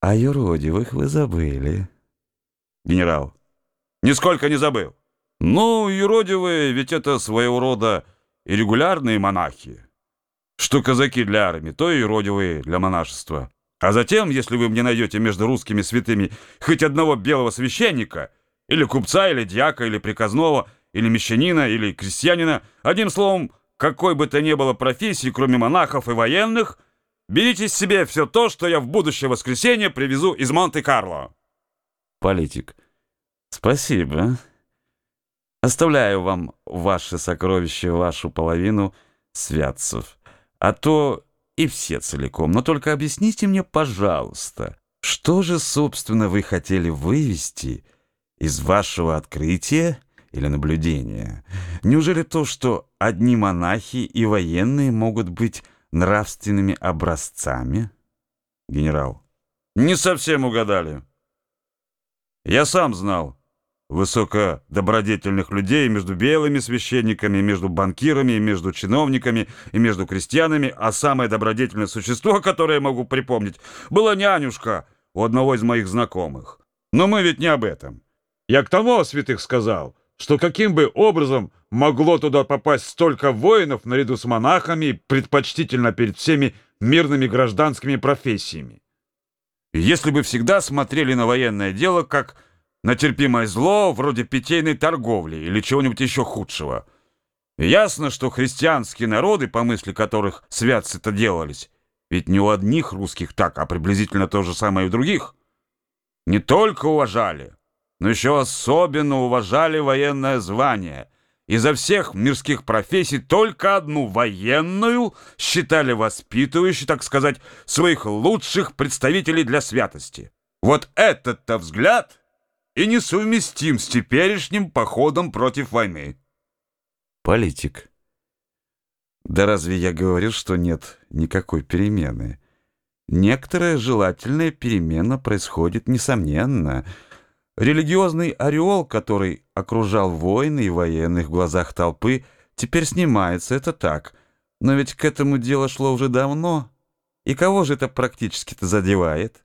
А юродивых вы забыли. Генерал. Нисколько не забыл. Ну, юродивые, ведь это своего рода и регулярные монахи. Что казаки для армии, то и юродивые для монашества. А затем, если вы мне найдете между русскими святыми хоть одного белого священника, или купца, или дьяка, или приказного, или мещанина, или крестьянина, одним словом, какой бы то ни было профессии, кроме монахов и военных, берите себе все то, что я в будущее воскресенье привезу из Монте-Карло. Политик. Спасибо. Оставляю вам ваши сокровища, вашу половину святцев. А то и все целиком. Но только объясните мне, пожалуйста, что же, собственно, вы хотели вывести из вашего открытия или наблюдения? Неужели то, что одни монахи и военные могут быть нравственными образцами? Генерал. Не совсем угадали. Я сам знал высокодобродетельных людей между белыми священниками, между банкирами, между чиновниками и между крестьянами, а самое добродетельное существо, которое я могу припомнить, была нянюшка у одного из моих знакомых. Но мы ведь не об этом. Я к тому о святых сказал, что каким бы образом могло туда попасть столько воинов наряду с монахами, предпочтительно перед всеми мирными гражданскими профессиями. Если бы всегда смотрели на военное дело как на терпимое зло вроде питейной торговли или чего-нибудь еще худшего. Ясно, что христианские народы, по мысли которых святцы-то делались, ведь не у одних русских так, а приблизительно то же самое и у других, не только уважали, но еще особенно уважали военное звание. Изо всех мирских профессий только одну военную считали воспитывающей, так сказать, своих лучших представителей для святости. Вот этот-то взгляд и несовместим с теперешним походом против войны. Политик. Да разве я говорил, что нет никакой перемены? Некоторая желательная перемена происходит несомненно — Религиозный ореол, который окружал воины и военных в глазах толпы, теперь снимается, это так. Но ведь к этому дело шло уже давно. И кого же это практически-то задевает?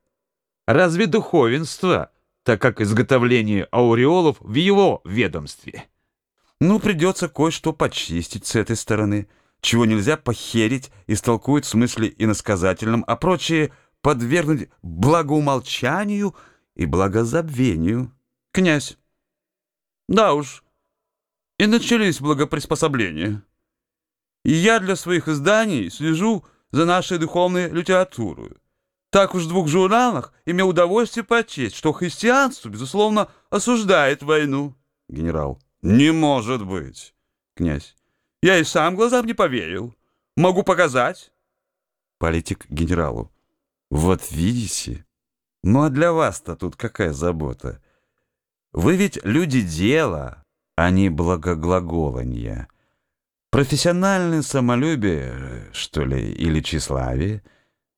Разве духовенство, так как изготовление ауреолов в его ведомстве? Ну, придется кое-что почистить с этой стороны, чего нельзя похерить, истолкует в смысле иносказательном, а прочее подвергнуть благоумолчанию — и благозабвению. Князь. Да уж, и начались благоприспособления. И я для своих изданий слежу за нашей духовной литературой. Так уж в двух журналах имел удовольствие прочесть, что христианство, безусловно, осуждает войну. Генерал. Не может быть. Князь. Я и сам глазам не поверил. Могу показать. Политик генералу. Вот видите, ну а для вас-то тут какая забота? Вы ведь люди дела, а не благоглаголанья. Профессиональное самолюбие, что ли, или тщеславие,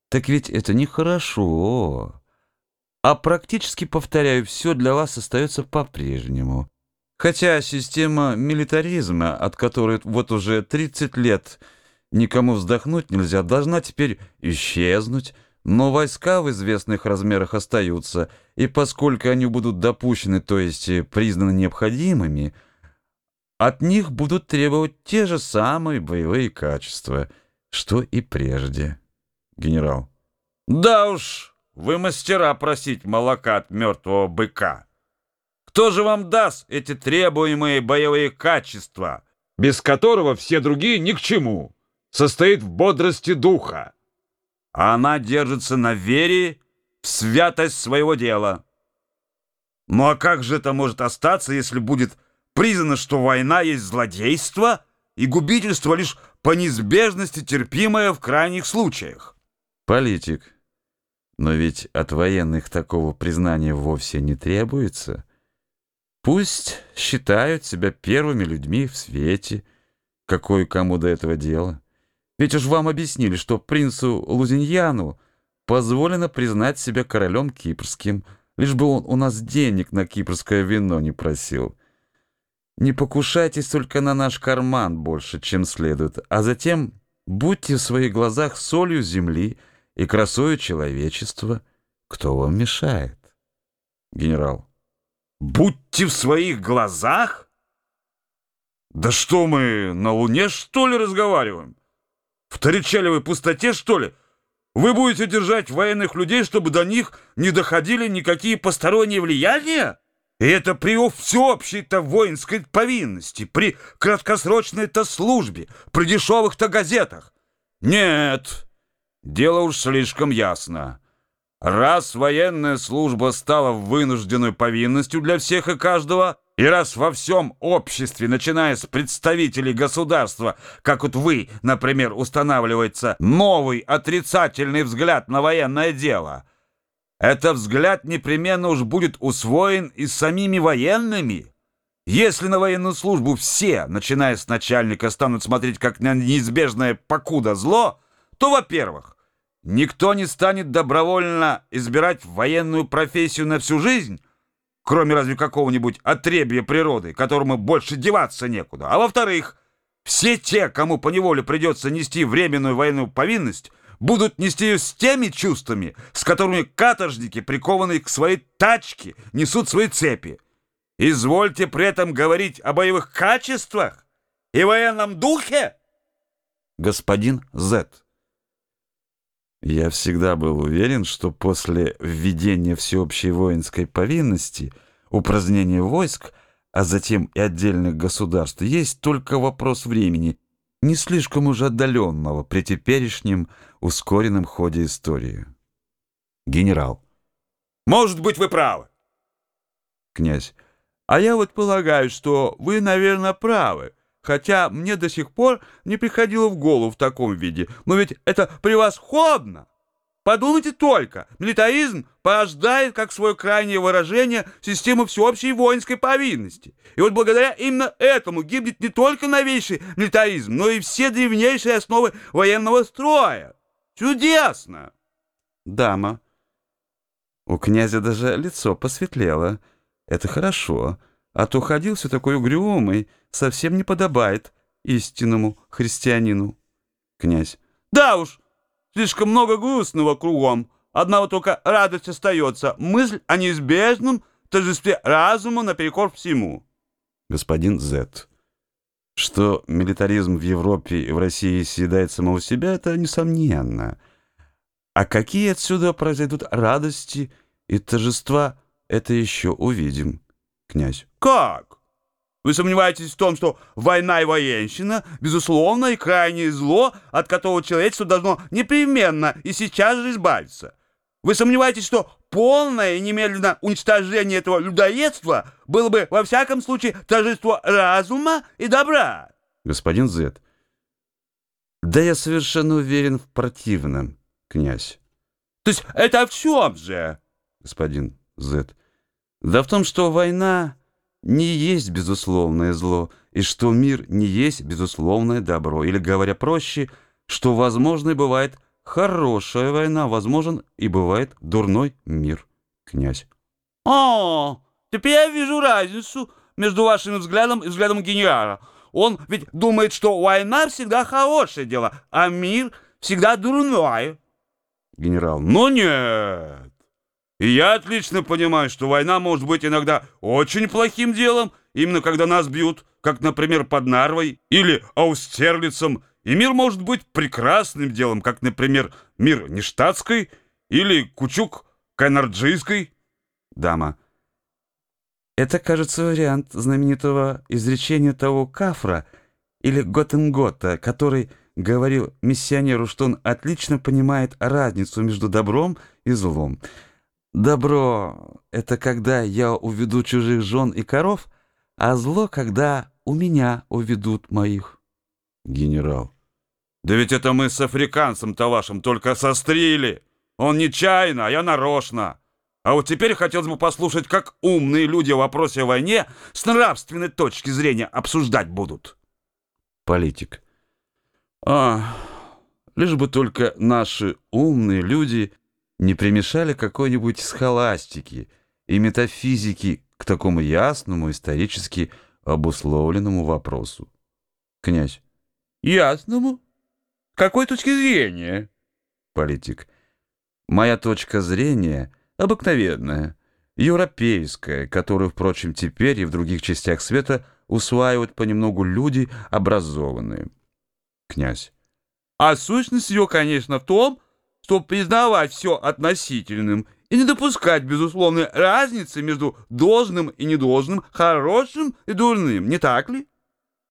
так ведь это нехорошо. А практически, повторяю, все для вас остается по-прежнему. Хотя система милитаризма, от которой вот уже 30 лет никому вздохнуть нельзя, должна теперь исчезнуть, но войска в известных размерах остаются, и поскольку они будут допущены, то есть э, признаны необходимыми, от них будут требовать те же самые боевые качества, что и прежде. Генерал. Да уж, вы мастера просить молока от мертвого быка. Кто же вам даст эти требуемые боевые качества, без которого все другие ни к чему, состоит в бодрости духа? А она держится на вере в святость своего дела. Ну а как же это может остаться, если будет признано, что война есть злодейство и губительство лишь по неизбежности терпимое в крайних случаях? Политик. Но ведь от военных такого признания вовсе не требуется. Пусть считают себя первыми людьми в свете, какое кому до этого дело. Ведь уж вам объяснили, что принцу Лузиньяну позволено признать себя королем кипрским, лишь бы он у нас денег на кипрское вино не просил. Не покушайтесь только на наш карман больше, чем следует, а затем будьте в своих глазах солью земли и красою человечества. Кто вам мешает? Генерал. Будьте в своих глазах? Да что мы, на Луне, что ли, разговариваем? В Торичелевой пустоте, что ли? Вы будете держать военных людей, чтобы до них не доходили никакие посторонние влияния? И это при всеобщей-то воинской повинности, при краткосрочной-то службе, при дешевых-то газетах. Нет, дело уж слишком ясно. Раз военная служба стала вынужденной повинностью для всех и каждого, и раз во всем обществе, начиная с представителей государства, как вот вы, например, устанавливается новый отрицательный взгляд на военное дело, этот взгляд непременно уж будет усвоен и самими военными. Если на военную службу все, начиная с начальника, станут смотреть как на неизбежное покуда зло, то, во-первых, Никто не станет добровольно избирать военную профессию на всю жизнь, кроме разве какого-нибудь отребья природы, которому больше деваться некуда. А во-вторых, все те, кому поневоле придется нести временную военную повинность, будут нести ее с теми чувствами, с которыми каторжники, прикованные к своей тачке, несут свои цепи. Извольте при этом говорить о боевых качествах и военном духе. Господин Зетт. Я всегда был уверен, что после введения всеобщей воинской повинности, упразднения войск, а затем и отдельных государств, есть только вопрос времени, не слишком уж отдаленного при теперешнем ускоренном ходе истории. Генерал. Может быть, вы правы. Князь. А я вот полагаю, что вы, наверное, правы хотя мне до сих пор не приходило в голову в таком виде. Но ведь это превосходно! Подумайте только, милитаризм порождает, как свое крайнее выражение, систему всеобщей воинской повинности. И вот благодаря именно этому гибнет не только новейший милитаризм, но и все древнейшие основы военного строя. Чудесно! Дама. У князя даже лицо посветлело. Это хорошо а то ходил все такой угрюмый, совсем не подобает истинному христианину. Князь. Да уж, слишком много грустного кругом. Одного только радость остается, мысль о неизбежном торжестве разума наперекор всему. Господин Зет. Что милитаризм в Европе и в России съедает самого себя, это несомненно. А какие отсюда произойдут радости и торжества, это еще увидим. Князь. Как? Вы сомневаетесь в том, что война и военщина, безусловно, и крайнее зло, от которого человечество должно непременно и сейчас же избавиться? Вы сомневаетесь, что полное и немедленное уничтожение этого людоедства было бы, во всяком случае, торжество разума и добра? Господин Зет. Да я совершенно уверен в противном, князь. То есть это в чем же? Господин Зет. Да в том, что война не есть безусловное зло, и что мир не есть безусловное добро. Или, говоря проще, что возможно и бывает хорошая война, возможен и бывает дурной мир, князь. О, теперь я вижу разницу между вашим взглядом и взглядом генерала. Он ведь думает, что война всегда хорошее дело, а мир всегда дурное. Генерал, ну нет. И я отлично понимаю, что война может быть иногда очень плохим делом, именно когда нас бьют, как, например, под Нарвой или Аустерлицем, и мир может быть прекрасным делом, как, например, мир Нештатской или Кучук Кайнарджийской. Дама. Это, кажется, вариант знаменитого изречения того Кафра или Готенгота, который говорил миссионеру, что он отлично понимает разницу между добром и злом. Добро — это когда я уведу чужих жен и коров, а зло, когда у меня уведут моих. Генерал. Да ведь это мы с африканцем-то вашим только сострили. Он нечаянно, а я нарочно. А вот теперь хотелось бы послушать, как умные люди в вопросе о войне с нравственной точки зрения обсуждать будут. Политик. А, лишь бы только наши умные люди не примешали какой-нибудь схоластики и метафизики к такому ясному, исторически обусловленному вопросу. Князь. Ясному? Какой точки зрения? Политик. Моя точка зрения обыкновенная, европейская, которую, впрочем, теперь и в других частях света усваивают понемногу люди образованные. Князь. А сущность ее, конечно, в том, чтобы признавать все относительным и не допускать безусловной разницы между должным и недолжным, хорошим и дурным, не так ли?